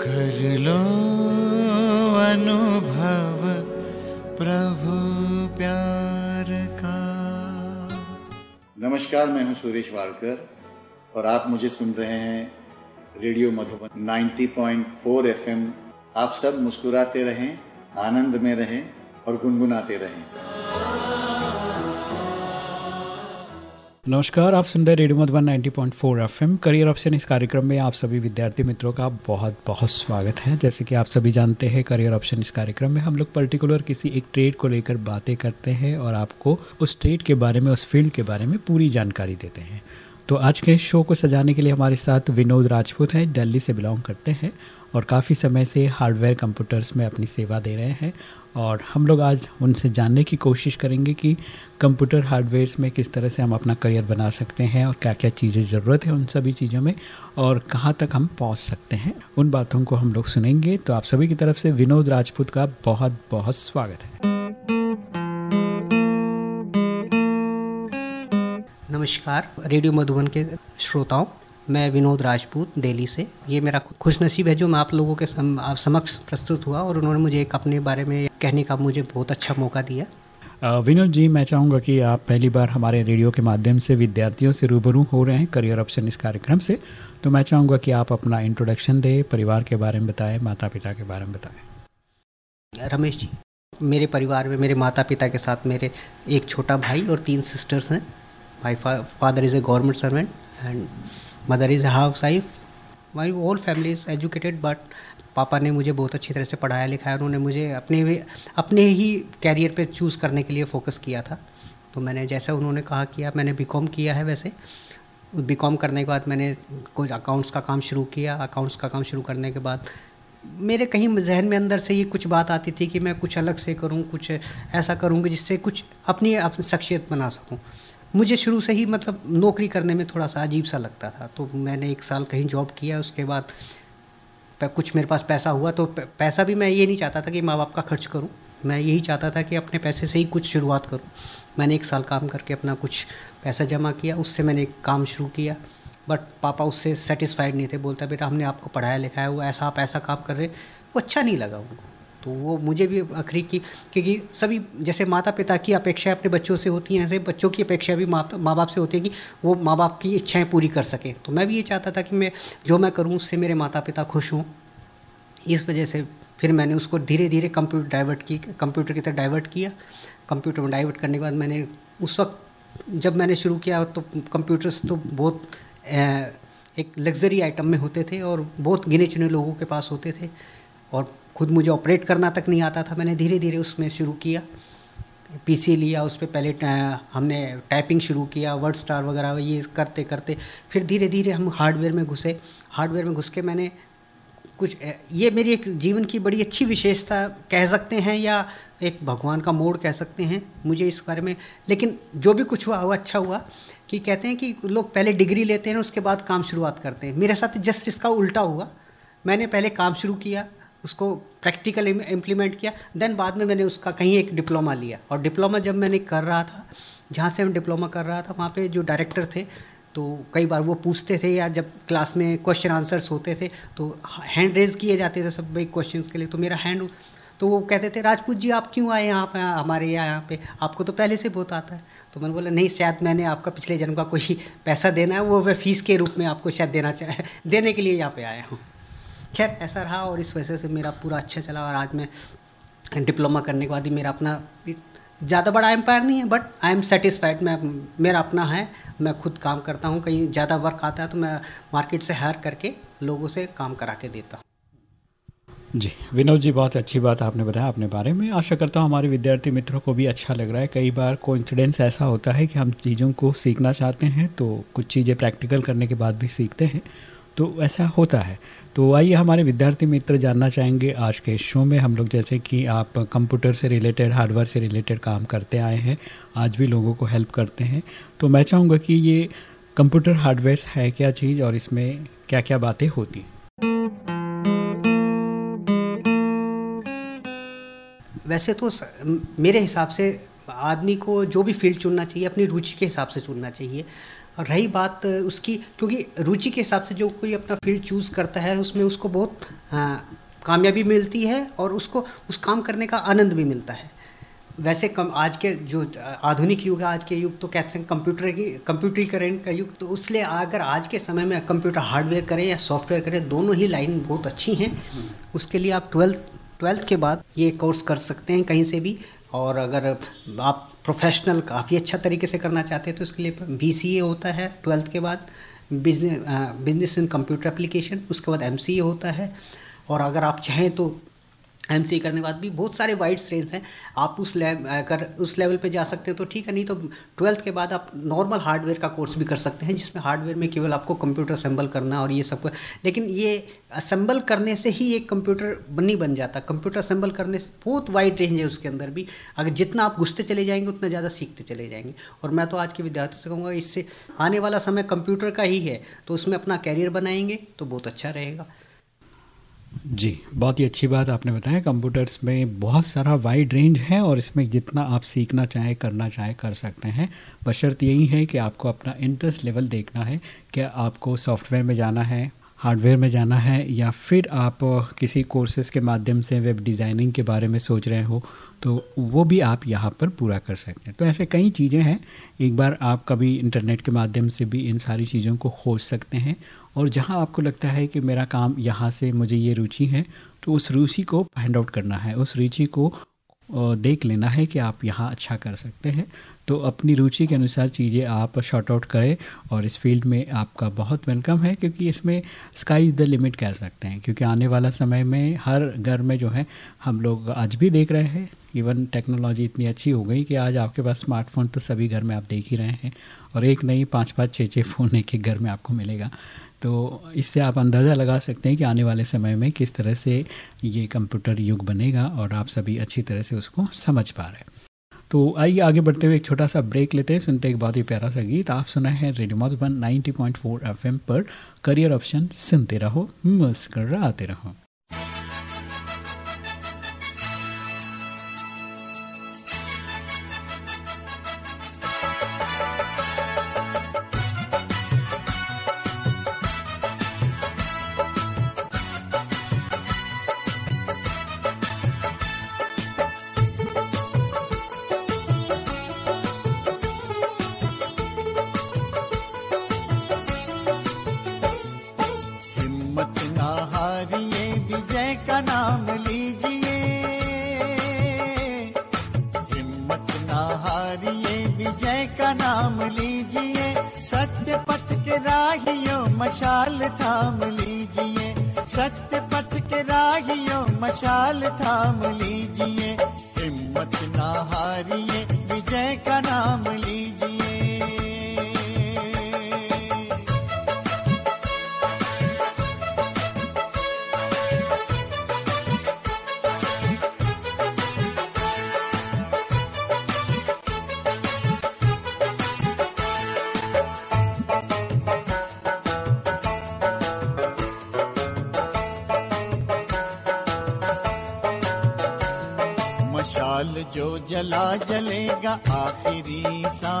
कर लो अनुभव प्रभु प्यार का। नमस्कार, मैं हूँ सुरेश वाड़कर और आप मुझे सुन रहे हैं रेडियो मधुबन 90.4 एफएम। आप सब मुस्कुराते रहें, आनंद में रहें और गुनगुनाते रहें। नमस्कार, आप सुन रहे radio Madhuban 90.4 FM. Career option इस कार्यक्रम में आप सभी विद्यार्थी मित्रों का बहुत बहुत स्वागत है। जैसे कि आप सभी जानते हैं, करियर ऑप्शन इस कार्यक्रम में हम लोग पर्टिकुलर किसी एक ट्रेड को लेकर बातें करते हैं और आपको उस ट्रेड के बारे में, उस फ़ील्ड के बारे में पूरी जानकारी देते हैं। तो आज के शो को सजाने के लिए हमारे साथ विनोद राजपूत हैं, दिल्ली से बिलोंग करते हैं। और काफ़ी समय से हार्डवेयर कंप्यूटर्स में अपनी सेवा दे रहे हैं और हम लोग आज उनसे जानने की कोशिश करेंगे कि कंप्यूटर हार्डवेयर्स में किस तरह से हम अपना करियर बना सकते हैं और क्या क्या चीज़ें ज़रूरत है उन सभी चीज़ों में और कहाँ तक हम पहुँच सकते हैं। उन बातों को हम लोग सुनेंगे तो आप सभी की तरफ़ से विनोद राजपूत का बहुत बहुत स्वागत है। नमस्कार, रेडियो मधुबन के श्रोताओं। मैं विनोद राजपूत दिल्ली से। ये मेरा खुश नसीब है जो मैं आप लोगों के सम, आप समक्ष प्रस्तुत हुआ और उन्होंने मुझे एक अपने बारे में कहने का मुझे बहुत अच्छा मौका दिया। विनोद जी मैं चाहूँगा कि आप पहली बार हमारे रेडियो के माध्यम से विद्यार्थियों से रूबरू हो रहे हैं करियर ऑप्शन इस कार्यक्रम से। तो मैं चाहूँगा कि आप अपना इंट्रोडक्शन दें परिवार के बारे में बताएँ माता पिता के बारे में बताएँ। रमेश जी मेरे परिवार में मेरे माता पिता के साथ मेरे एक छोटा भाई और तीन सिस्टर्स हैं। My father is a government servant and mother is housewife. My all family is educated but पापा ने मुझे बहुत अच्छी तरह से पढ़ाया, लिखाया, उन्होंने मुझे अपने भी अपने ही कैरियर पे चूज़ करने के लिए फ़ोकस किया था। तो मैंने जैसा उन्होंने कहा किया मैंने बी किया है वैसे। बी करने के बाद मैंने कुछ अकाउंट्स का काम शुरू किया। अकाउंट्स का काम शुरू करने के बाद मेरे कहीं जहन में अंदर से ये कुछ बात आती थी कि मैं कुछ अलग से करूँ, कुछ ऐसा करूँ जिससे कुछ अपनी अपनी शख्सियत बना सकूँ। मुझे शुरू से ही मतलब नौकरी करने में थोड़ा सा अजीब सा लगता था। तो मैंने एक साल कहीं जॉब किया, उसके बाद कुछ मेरे पास पैसा हुआ तो पैसा भी मैं ये नहीं चाहता था कि माँ बाप का खर्च करूँ। मैं यही चाहता था कि अपने पैसे से ही कुछ शुरुआत करूँ। मैंने एक साल काम करके अपना कुछ पैसा जमा किया, उससे मैंने एक काम शुरू किया। बट पापा उससे सेटिस्फाइड नहीं थे, बोलता, बेटा, हमने आपको पढ़ाया लिखाया हुआ, ऐसा आप ऐसा काम कर रहे वो अच्छा नहीं लगा उनको। तो वो मुझे भी आखिरी की, क्योंकि सभी, जैसे माता पिता की अपेक्षा अपने बच्चों से होती हैं, ऐसे बच्चों की अपेक्षा भी माँ माँ बाप से होती है कि वो माँ बाप की इच्छाएँ पूरी कर सकें। तो मैं भी ये चाहता था कि मैं, जो मैं करूँ, उससे मेरे माता पिता खुश हों। इस वजह से फिर मैंने उसको धीरे धीरे कंप्यूटर डाइवर्ट की, कंप्यूटर की तरफ़ डाइवर्ट किया। कंप्यूटर में डाइवर्ट करने के बाद मैंने उस वक्त, जब मैंने शुरू किया तो कंप्यूटर्स तो बहुत एक लग्जरी आइटम में होते थे और बहुत गिने चुने लोगों के पास होते थे। और खुद मुझे ऑपरेट करना तक नहीं आता था, मैंने धीरे धीरे उसमें शुरू किया। पीसी लिया, उस पर पहले हमने टाइपिंग शुरू किया वर्ड स्टार वगैरह, ये करते करते, फिर धीरे धीरे हम हार्डवेयर में घुसे। हार्डवेयर में घुस के मैंने कुछ ये मेरी एक जीवन की बड़ी अच्छी विशेषता कह सकते हैं या एक भगवान का मोड़ कह सकते हैं मुझे इस बारे में। लेकिन जो भी कुछ हुआ, वो अच्छा हुआ कि कहते हैं कि लोग पहले डिग्री लेते हैं, उसके बाद काम शुरुआत करते हैं। मेरे साथ जस्ट इसका उल्टा हुआ। मैंने पहले काम शुरू किया उसको प्रैक्टिकल इम्प्लीमेंट किया देन बाद में मैंने उसका कहीं एक डिप्लोमा लिया। और डिप्लोमा जब मैंने कर रहा था, जहाँ से मैं डिप्लोमा कर रहा था, वहाँ पे जो डायरेक्टर थे तो कई बार वो पूछते थे या जब क्लास में क्वेश्चन आंसर्स होते थे तो हैंड रेज किए जाते थे सब भाई क्वेश्चंस के लिए तो मेरा हैंड तो वो कहते थे, राजपूत जी, आप क्यों आए यहाँ पे, हमारे यहाँ यहाँ पे? आपको तो पहले से बहुत आता है। तो मैंने बोला, नहीं, शायद मैंने आपका पिछले जन्म का कोई पैसा देना है, वो मैं फ़ीस के रूप में आपको शायद देना चाहे, देने के लिए यहाँ पे आया हूँ। खैर, ऐसा रहा और इस वजह से मेरा पूरा अच्छा चला और आज मैं डिप्लोमा करने के बाद ही मेरा अपना ज़्यादा बड़ा एम्पायर नहीं है बट आई एम सेटिस्फाइड मैं, मेरा अपना है, मैं खुद काम करता हूँ, कहीं ज़्यादा वर्क आता है तो मैं मार्केट से हायर करके लोगों से काम करा के देता हूँ। जी, विनोद जी, बहुत अच्छी बात आपने बताया अपने बारे में। आशा करता हूँ हमारे विद्यार्थी मित्रों को भी अच्छा लग रहा है। कई बार को ऐसा होता है कि हम चीज़ों को सीखना चाहते हैं तो कुछ चीज़ें प्रैक्टिकल करने के बाद भी सीखते हैं तो ऐसा होता है। तो आइए हमारे विद्यार्थी मित्र जानना चाहेंगे, आज के शो में हम लोग जैसे कि आप कंप्यूटर से रिलेटेड हार्डवेयर से रिलेटेड काम करते आए हैं, आज भी लोगों को हेल्प करते हैं। तो मैं चाहूँगा कि ये कंप्यूटर हार्डवेयर है क्या चीज़ और इसमें क्या क्या बातें होती? वैसे तो मेरे हिसाब से आदमी को जो भी फ़ील्ड चुनना चाहिए, अपनी रुचि के हिसाब से चुनना चाहिए। और रही बात उसकी क्योंकि रुचि के हिसाब से जो कोई अपना फ़ील्ड चूज़ करता है उसमें उसको बहुत हाँ, कामयाबी मिलती है और उसको उस काम करने का आनंद भी मिलता है। वैसे कम आज के जो आधुनिक युग है आज के युग तो कहते हैं कंप्यूटर की कंप्यूटरीकरण का युग तो इसलिए अगर आज के समय में कंप्यूटर हार्डवेयर करें या सॉफ्टवेयर करें दोनों ही लाइन बहुत अच्छी हैं। उसके लिए आप ट्वेल्थ ट्वेल्थ के बाद ये कोर्स कर सकते हैं कहीं से भी और अगर आप प्रोफेशनल काफ़ी अच्छा तरीके से करना चाहते हैं तो इसके लिए बीसीए होता है ट्वेल्थ के बाद business business in computer application उसके बाद एमसीए होता है। और अगर आप चाहें तो एम सी करने के बाद भी बहुत सारे वाइड रेंज हैं। आप उस लेवल अगर उस लेवल पे जा सकते हो तो ठीक है, नहीं तो ट्वेल्थ के बाद आप नॉर्मल हार्डवेयर का कोर्स भी कर सकते हैं, जिसमें हार्डवेयर में केवल आपको कंप्यूटर असेंबल करना और ये सब लेकिन ये असेंबल करने से ही एक कंप्यूटर नहीं बन जाता कंप्यूटर असेंबल करने से बहुत वाइड रेंज है उसके अंदर भी। अगर जितना आप घुसते चले जाएँगे, उतना ज़्यादा सीखते चले जाएँगे। और मैं तो आज के विद्यार्थियों से कहूँगा, इससे आने वाला समय कंप्यूटर का ही है तो उसमें अपना कैरियर बनाएँगे तो बहुत अच्छा रहेगा। जी, बहुत ही अच्छी बात आपने बताया। कंप्यूटर्स में बहुत सारा वाइड रेंज है और इसमें जितना आप सीखना चाहें, करना चाहें, कर सकते हैं। बशर्त यही है कि आपको अपना इंटरेस्ट लेवल देखना है क्या आपको सॉफ्टवेयर में जाना है हार्डवेयर में जाना है, या फिर आप किसी कोर्सेज के माध्यम से वेब डिज़ाइनिंग के बारे में सोच रहे हो। तो वो भी आप यहाँ पर पूरा कर सकते हैं। तो ऐसे कई चीज़ें हैं। एक बार आप कभी इंटरनेट के माध्यम से भी इन सारी चीज़ों को खोज सकते हैं और जहाँ आपको लगता है कि मेरा काम यहाँ से मुझे ये रुचि है तो उस रुचि को फाइंड आउट करना है। उस रुचि को देख लेना है कि आप यहाँ अच्छा कर सकते हैं। तो अपनी रुचि के अनुसार चीज़ें आप शॉर्ट आउट करें और इस फ़ील्ड में आपका बहुत वेलकम है क्योंकि इसमें स्काई इज़ द लिमिट कह सकते हैं। क्योंकि आने वाला समय में हर घर में जो है, हम लोग आज भी देख रहे हैं। इवन टेक्नोलॉजी इतनी अच्छी हो गई कि आज आपके पास स्मार्टफ़ोन तो सभी घर में आप देख ही रहे हैं और एक नहीं पाँच पाँच छः छः फ़ोन एक एक घर में आपको मिलेगा। तो इससे आप अंदाज़ा लगा सकते हैं कि आने वाले समय में किस तरह से ये कंप्यूटर युग बनेगा और आप सभी अच्छी तरह से उसको समझ पा रहे हैं। तो आइए आगे बढ़ते हुए एक छोटा सा ब्रेक लेते हैं। सुनते एक बहुत ही प्यारा सा गीत। आप सुना है रेडियो मधुबन 90.4 एफएम पर। करियर ऑप्शन सुनते रहो। मुस्कर लीजिए हिम्मत जो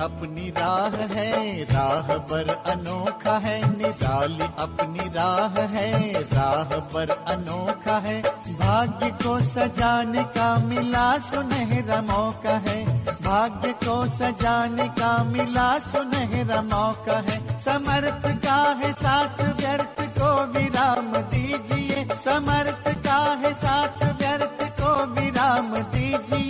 अपनी राह है, राह पर अनोखा है, निराली अपनी राह है, राह पर अनोखा है। भाग्य को सजाने का मिला सुनहरा मौका है। भाग्य को सजाने का मिला सुनहरा मौका है। समर्थ का है साथ व्यर्थ को विराम दीजिए। समर्थ का है साथ व्यर्थ को विराम दीजिए।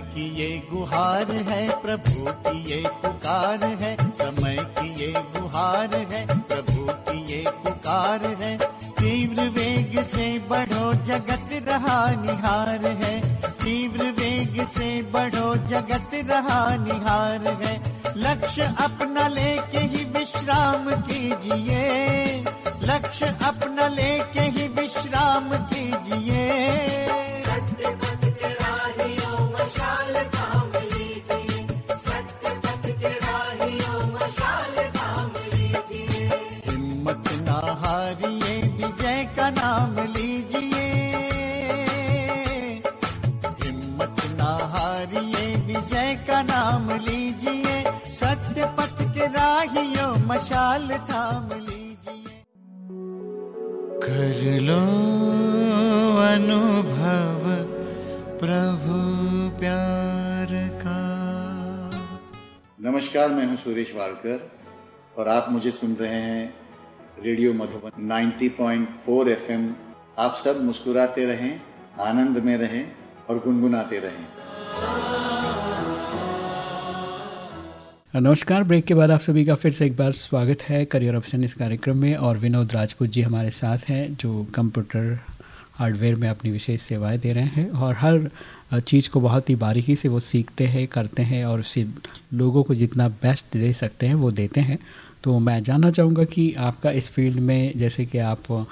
की ये गुहार है, प्रभु की ये पुकार है, समय की ये गुहार है, प्रभु की ये पुकार है। तीव्र वेग से बढ़ो जगत रहा निहार है, तीव्र वेग से बढ़ो जगत रहा निहार है। लक्ष्य अपना लेके ही विश्राम कीजिए, लक्ष्य अपना लेके ही विश्राम कीजिए। राहियों मशाल थाम लीजिए। कर लो अनुभव प्रभु प्यार का। नमस्कार मैं हूँ सुरेश वाड़कर और आप मुझे सुन रहे हैं रेडियो मधुबन 90.4 एफएम। आप सब मुस्कुराते रहें आनंद में रहें और गुनगुनाते रहें। नमस्कार। ब्रेक के बाद आप सभी का फिर से एक बार स्वागत है करियर ऑप्शन इस कार्यक्रम में और विनोद राजपूत जी हमारे साथ हैं, जो कंप्यूटर हार्डवेयर में अपनी विशेष सेवाएँ दे रहे हैं और हर चीज़ को बहुत ही बारीकी से वो सीखते हैं, करते हैं और उसे लोगों को जितना बेस्ट दे सकते हैं वो देते हैं। तो मैं जानना चाहूँगा कि आपका इस फ़ील्ड में जैसे कि आप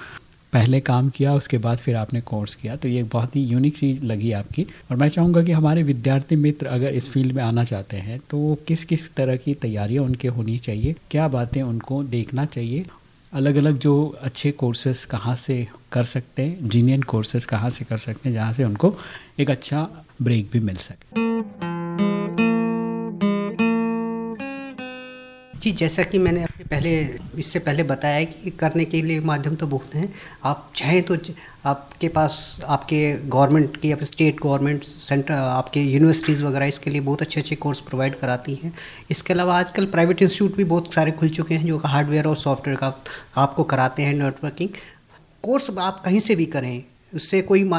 पहले काम किया, उसके बाद फिर आपने कोर्स किया। तो ये बहुत ही यूनिक चीज़ लगी आपकी। और मैं चाहूँगा कि हमारे विद्यार्थी मित्र अगर इस फ़ील्ड में आना चाहते हैं तो किस किस तरह की तैयारियाँ उनके होनी चाहिए? क्या बातें उनको देखना चाहिए? अलग अलग जो अच्छे कोर्सेज कहाँ से कर सकते हैं जीनियन कोर्सेज कहाँ से कर सकते हैं, जहाँ से उनको एक अच्छा ब्रेक भी मिल सके। जी, जैसा कि मैंने पहले, इससे पहले बताया कि करने के लिए माध्यम तो बहुत हैं। आप चाहें तो आपके पास, आपके गवर्नमेंट की या स्टेट गवर्नमेंट, सेंटर, आपके यूनिवर्सिटीज़ वगैरह इसके लिए बहुत अच्छे अच्छे कोर्स प्रोवाइड कराती हैं। इसके अलावा आजकल प्राइवेट इंस्टीट्यूट भी बहुत सारे खुल चुके हैं जो हार्डवेयर और सॉफ्टवेयर का आपको कराते हैं नेटवर्किंग। कोर्स आप कहीं से भी करें उससे कोई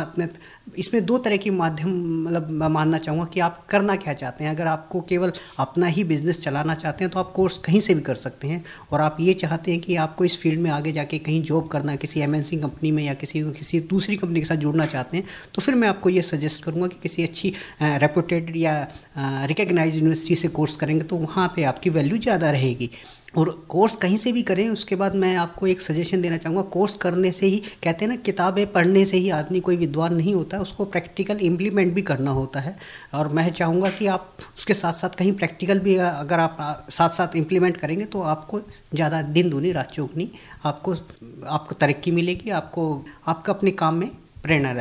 इसमें दो तरह की माध्यम मतलब मैं मानना चाहूँगा कि आप करना क्या चाहते हैं। अगर आपको केवल अपना ही बिज़नेस चलाना चाहते हैं तो आप कोर्स कहीं से भी कर सकते हैं। और आप ये चाहते हैं कि आपको इस फ़ील्ड में आगे जाके कहीं जॉब करना, किसी एमएनसी कंपनी में या किसी किसी दूसरी कंपनी के साथ जुड़ना चाहते हैं तो फिर मैं आपको ये सजेस्ट करूँगा कि किसी अच्छी रेपूटेड या रिकग्नाइज यूनिवर्सिटी से कोर्स करेंगे तो वहाँ पर आपकी वैल्यू ज़्यादा रहेगी। और कोर्स कहीं से भी करें, उसके बाद मैं आपको एक सजेशन देना चाहूँगा। कोर्स करने से ही, कहते हैं ना, किताबें पढ़ने से ही आदमी कोई विद्वान नहीं होता, उसको प्रैक्टिकल इम्प्लीमेंट भी करना होता है। और मैं चाहूँगा कि आप उसके साथ साथ कहीं प्रैक्टिकल भी, अगर आप साथ साथ इम्प्लीमेंट करेंगे तो आपको ज़्यादा दिन दूनी, रात चौकनी आपको आपको तरक्की मिलेगी, आपको, आपका अपने काम में प्रेरणा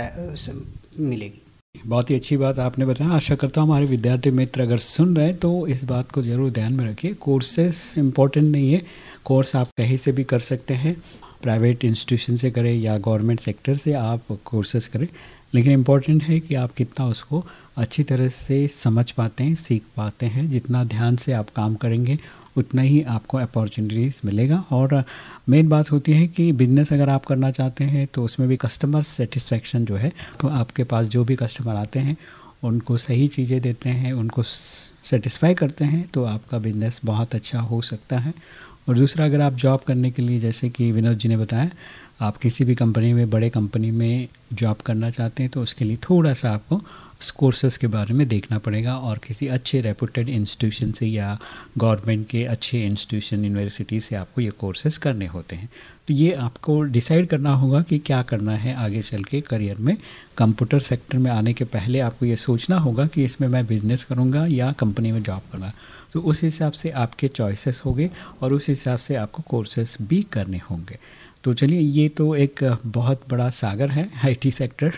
मिलेगी। बहुत ही अच्छी बात आपने बताया। आशा करता हूँ हमारे विद्यार्थी मित्र अगर सुन रहे हैं तो इस बात को ज़रूर ध्यान में रखिए। कोर्सेस इंपॉर्टेंट नहीं है। कोर्स आप कहीं से भी कर सकते हैं। प्राइवेट इंस्टीट्यूशन से करें या गवर्नमेंट सेक्टर से आप कोर्सेस करें। लेकिन इंपॉर्टेंट है कि आप कितना उसको अच्छी तरह से समझ पाते हैं, सीख पाते हैं। जितना ध्यान से आप काम करेंगे उतना ही आपको अपॉर्चुनिटीज़ मिलेगा। और मेन बात होती है कि बिज़नेस अगर आप करना चाहते हैं तो उसमें भी कस्टमर सेटिस्फेक्शन जो है तो आपके पास जो भी कस्टमर आते हैं, उनको सही चीज़ें देते हैं, उनको सेटिस्फाई करते हैं तो आपका बिज़नेस बहुत अच्छा हो सकता है। और दूसरा, अगर आप जॉब करने के लिए, जैसे कि विनोद जी ने बताया, आप किसी भी कंपनी में, बड़े कंपनी में जॉब करना चाहते हैं तो उसके लिए थोड़ा सा आपको कोर्सेज़ के बारे में देखना पड़ेगा और किसी अच्छे रेपूटेड इंस्टीट्यूशन से या गवर्नमेंट के अच्छे इंस्टीट्यूशन यूनिवर्सिटी से आपको ये कोर्सेज करने होते हैं। तो ये आपको डिसाइड करना होगा कि क्या करना है आगे चल के करियर में। कंप्यूटर सेक्टर में आने के पहले आपको ये सोचना होगा कि इसमें मैं बिज़नेस करूँगा या कंपनी में जॉब करना तो उस हिसाब से आपके चॉइसेस होंगे और उस हिसाब से आपको कोर्सेस भी करने होंगे। तो चलिए, ये तो एक बहुत बड़ा सागर है आईटी सेक्टर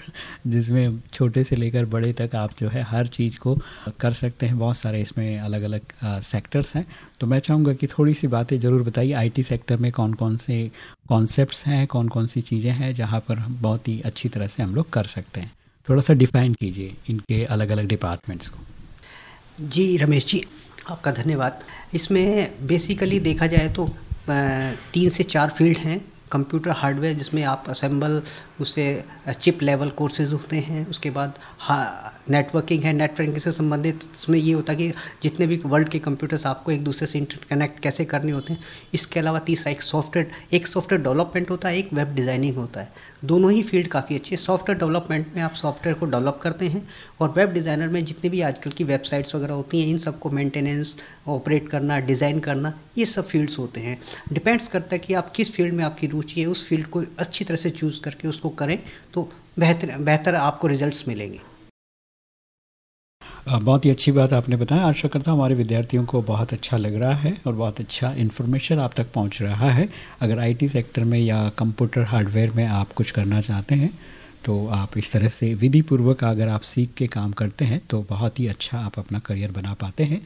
जिसमें छोटे से लेकर बड़े तक आप जो है हर चीज़ को कर सकते हैं। बहुत सारे इसमें अलग अलग सेक्टर्स हैं। तो मैं चाहूँगा कि थोड़ी सी बातें ज़रूर बताइए आईटी सेक्टर में कौन कौन से कॉन्सेप्ट्स हैं कौन कौन सी चीज़ें हैं, जहाँ पर बहुत ही अच्छी तरह से हम लोग कर सकते हैं। थोड़ा सा डिफाइन कीजिए इनके अलग अलग डिपार्टमेंट्स को। जी, रमेश जी, आपका धन्यवाद। इसमें बेसिकली देखा जाए तो तीन से चार फ़ील्ड हैं। कंप्यूटर हार्डवेयर जिसमें आप असेंबल उससे चिप लेवल कोर्सेज होते हैं, उसके बाद नेटवर्किंग है, नेटवर्किंग से संबंधित इसमें ये होता है कि जितने भी वर्ल्ड के कंप्यूटर्स आपको एक दूसरे से इंटरकनेक्ट कैसे करने होते हैं, इसके अलावा तीसरा एक सॉफ्टवेयर एक सॉफ्टवेयर डेवलपमेंट होता है, एक वेब डिज़ाइनिंग होता है। दोनों ही फ़ील्ड काफ़ी अच्छे सॉफ्टवेयर डेवलपमेंट में आप सॉफ्टवेयर को डेवलप करते हैं और वेब डिज़ाइनर में जितने भी आजकल की वेबसाइट्स वगैरह होती हैं, इन सबको मेंटेनेंस, ऑपरेट करना, डिज़ाइन करना, ये सब फील्ड्स होते हैं। डिपेंड्स करता है कि आप किस फ़ील्ड में आपकी रुचि है, उस फ़ील्ड को अच्छी तरह से चूज़ करके उसको करें तो बेहतर बेहतर आपको रिजल्ट्स मिलेंगे। बहुत ही अच्छी बात आपने बताया। आशा करता हूँ हमारे विद्यार्थियों को बहुत अच्छा लग रहा है और बहुत अच्छा इन्फॉर्मेशन आप तक पहुँच रहा है। अगर आईटी सेक्टर में या कंप्यूटर हार्डवेयर में आप कुछ करना चाहते हैं तो आप इस तरह से विधि पूर्वक अगर आप सीख के काम करते हैं तो बहुत ही अच्छा आप अपना करियर बना पाते हैं।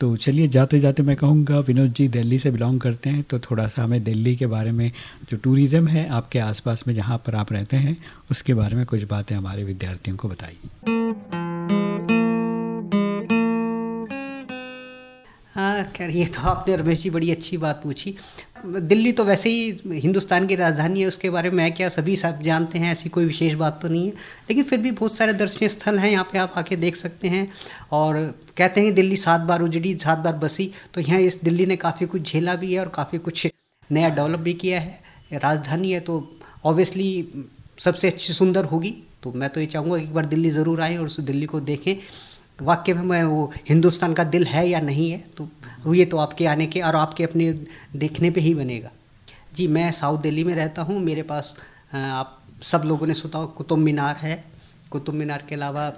तो चलिए जाते जाते मैं कहूँगा, विनोद जी, दिल्ली से बिलोंग करते हैं तो थोड़ा सा हमें दिल्ली के बारे में जो टूरिज़्म है आपके आसपास में जहाँ पर आप रहते हैं, उसके बारे में कुछ बातें हमारे विद्यार्थियों को बताइए। हाँ खैर, ये तो आपने रमेश जी बड़ी अच्छी बात पूछी। दिल्ली तो वैसे ही हिंदुस्तान की राजधानी है, उसके बारे में मैं क्या सभी सब जानते हैं, ऐसी कोई विशेष बात तो नहीं है। लेकिन फिर भी बहुत सारे दर्शनीय स्थल हैं, यहाँ पे आप आके देख सकते हैं। और कहते हैं दिल्ली सात बार उजड़ी, सात बार बसी तो यहाँ इस दिल्ली ने काफ़ी कुछ झेला भी है और काफ़ी कुछ नया डेवलप भी किया है। राजधानी है तो ऑब्वियसली सबसे अच्छी सुंदर होगी। तो मैं तो ये चाहूँगा एक बार दिल्ली ज़रूर आएँ और उस दिल्ली को देखें। वाक्य में मैं वो हिंदुस्तान का दिल है या नहीं है तो ये तो आपके आने के और आपके अपने देखने पे ही बनेगा। जी, मैं साउथ दिल्ली में रहता हूँ, मेरे पास आप सब लोगों ने सुना कुतुब मीनार है। कुतुब मीनार के अलावा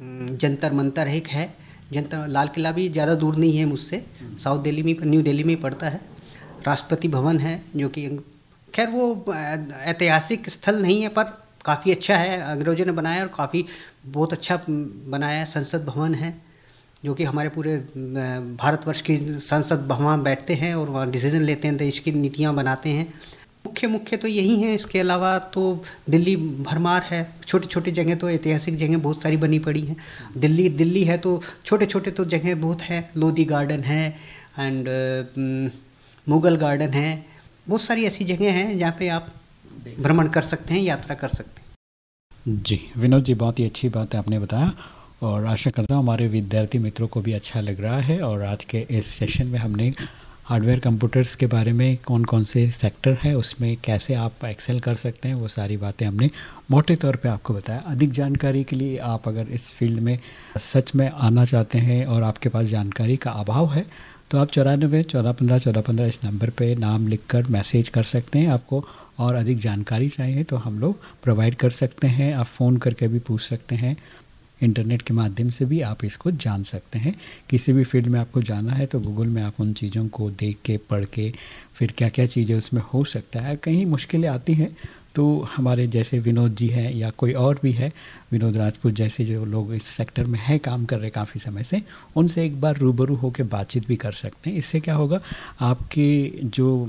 जंतर मंतर एक है। जंतर, लाल किला भी ज़्यादा दूर नहीं है मुझसे, साउथ दिल्ली में, न्यू दिल्ली में पड़ता है। राष्ट्रपति भवन है, जो कि खैर वो ऐतिहासिक स्थल नहीं है, पर काफ़ी अच्छा है, अंग्रेज़ों ने बनाया और काफ़ी बहुत अच्छा बनाया है संसद भवन है जो कि हमारे पूरे भारतवर्ष की संसद भवन बैठते हैं और वहाँ डिसीज़न लेते हैं देश की नीतियाँ बनाते हैं। मुख्य मुख्य तो यही हैं इसके अलावा तो दिल्ली भरमार है छोटी छोटी जगह तो ऐतिहासिक जगह बहुत सारी बनी पड़ी हैं। दिल्ली दिल्ली है तो छोटे छोटे तो जगह बहुत है लोधी गार्डन है एंड मुगल गार्डन है बहुत सारी ऐसी जगह हैं जहाँ पे आप भ्रमण कर सकते हैं यात्रा कर सकते हैं। जी, विनोद जी, बहुत ही अच्छी बात है आपने बताया और आशा करता हूँ हमारे विद्यार्थी मित्रों को भी अच्छा लग रहा है और आज के इस सेशन में हमने हार्डवेयर कंप्यूटर्स के बारे में कौन कौन से सेक्टर है, उसमें कैसे आप एक्सेल कर सकते हैं, वो सारी बातें हमने मोटे तौर पे आपको बताया। अधिक जानकारी के लिए आप अगर इस फ़ील्ड में सच में आना चाहते हैं और आपके पास जानकारी का अभाव है तो आप चौरानबे, चौदह पंद्रह चौदह पंद्रह इस नंबर पे नाम लिखकर मैसेज कर सकते हैं। आपको और अधिक जानकारी चाहिए तो हम लोग प्रोवाइड कर सकते हैं। आप फ़ोन करके भी पूछ सकते हैं। इंटरनेट के माध्यम से भी आप इसको जान सकते हैं। किसी भी फ़ील्ड में आपको जाना है तो गूगल में आप उन चीज़ों को देख के, पढ़ के, फिर क्या क्या चीज़ें उसमें हो सकता है। कहीं मुश्किलें आती हैं तो हमारे जैसे विनोद जी हैं या कोई और भी है, विनोद राजपूत जैसे जो लोग इस सेक्टर में हैं, काम कर रहे काफ़ी समय से, उनसे एक बार रूबरू होकर बातचीत भी कर सकते हैं। इससे क्या होगा, आपके जो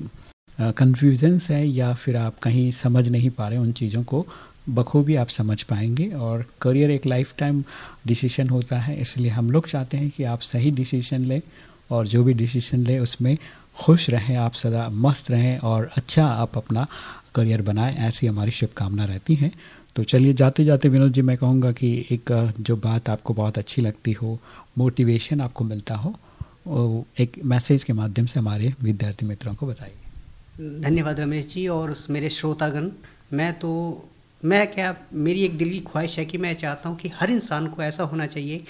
कन्फ्यूजन्स है या फिर आप कहीं समझ नहीं पा रहे उन चीज़ों को, बखूबी आप समझ पाएँगे और करियर एक लाइफ टाइम डिसीज़न होता है। इसलिए हम लोग चाहते हैं कि आप सही डिसीज़न लें और जो भी डिसीज़न लें, उसमें खुश रहें, आप सदा मस्त रहें और अच्छा आप अपना करियर बनाएँ, ऐसी हमारी शुभकामना रहती हैं। तो चलिए जाते जाते विनोद जी, मैं कहूँगा कि एक, जो बात आपको बहुत अच्छी लगती हो मोटिवेशन आपको मिलता हो एक मैसेज के माध्यम से हमारे विद्यार्थी मित्रों को बताइए। धन्यवाद रमेश जी और मेरे श्रोतागण। मैं तो मैं क्या, मेरी एक दिल की ख्वाहिश है कि मैं चाहता हूँ कि हर इंसान को ऐसा होना चाहिए।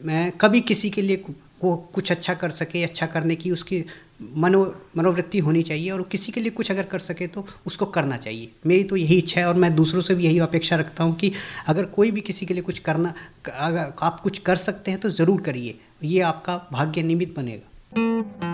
मैं कभी किसी के लिए वो कुछ अच्छा कर सके अच्छा करने की उसकी मनो, मनोवृत्ति होनी चाहिए और किसी के लिए कुछ अगर कर सके तो उसको करना चाहिए। मेरी तो यही इच्छा है और मैं दूसरों से भी यही अपेक्षा रखता हूँ कि अगर कोई भी किसी के लिए कुछ करना, अगर आप कुछ कर सकते हैं तो ज़रूर करिए। ये आपका भाग्य निमित्त बनेगा।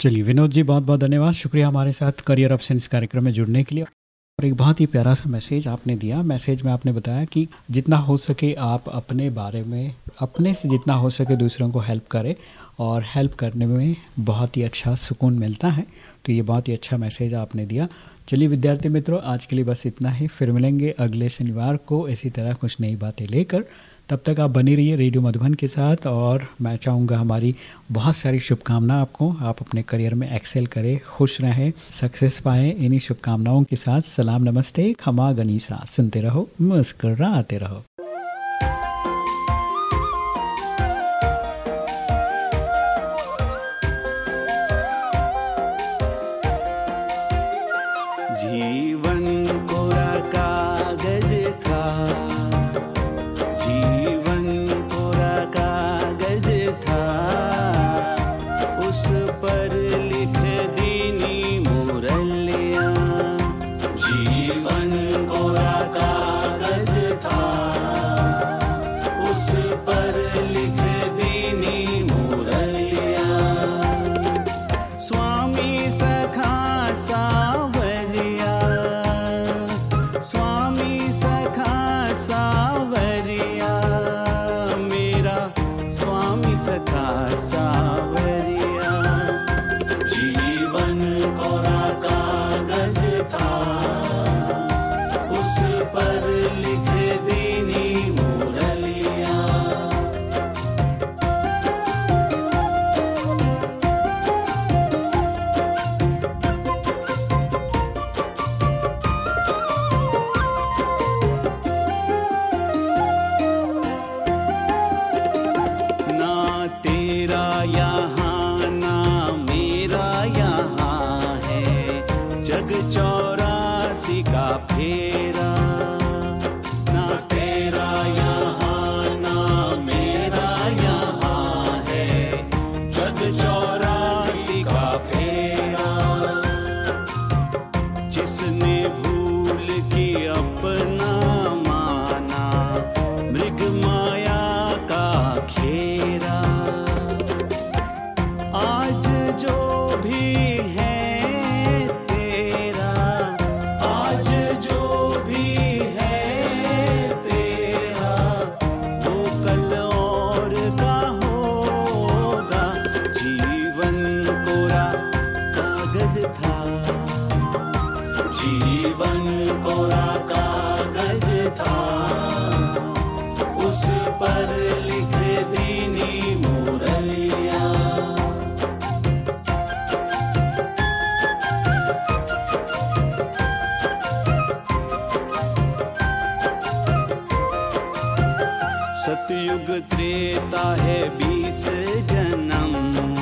चलिए विनोद जी बहुत बहुत धन्यवाद। शुक्रिया हमारे साथ करियर ऑप्शन कार्यक्रम में जुड़ने के लिए। और एक बहुत ही प्यारा सा मैसेज आपने दिया। मैसेज में आपने बताया कि जितना हो सके आप अपने बारे में, अपने से जितना हो सके दूसरों को हेल्प करें। और हेल्प करने में बहुत ही अच्छा सुकून मिलता है। तो ये बहुत ही अच्छा मैसेज आपने दिया। चलिए विद्यार्थी मित्रों, आज के लिए बस इतना ही। फिर मिलेंगे अगले शनिवार को। इसी तरह कुछ नई बातें लेकर। तब तक आप बने रहिए रेडियो मधुबन के साथ और मैं चाहूँगा हमारी बहुत सारी शुभकामना आपको। आप अपने करियर में एक्सेल करें, खुश रहें, सक्सेस पाएँ। इन्हीं शुभकामनाओं के साथ सलाम नमस्ते, खमा गनीसा। सुनते रहो, मुस्कराते रहो। sabes. त्रेता है बीस जन्म।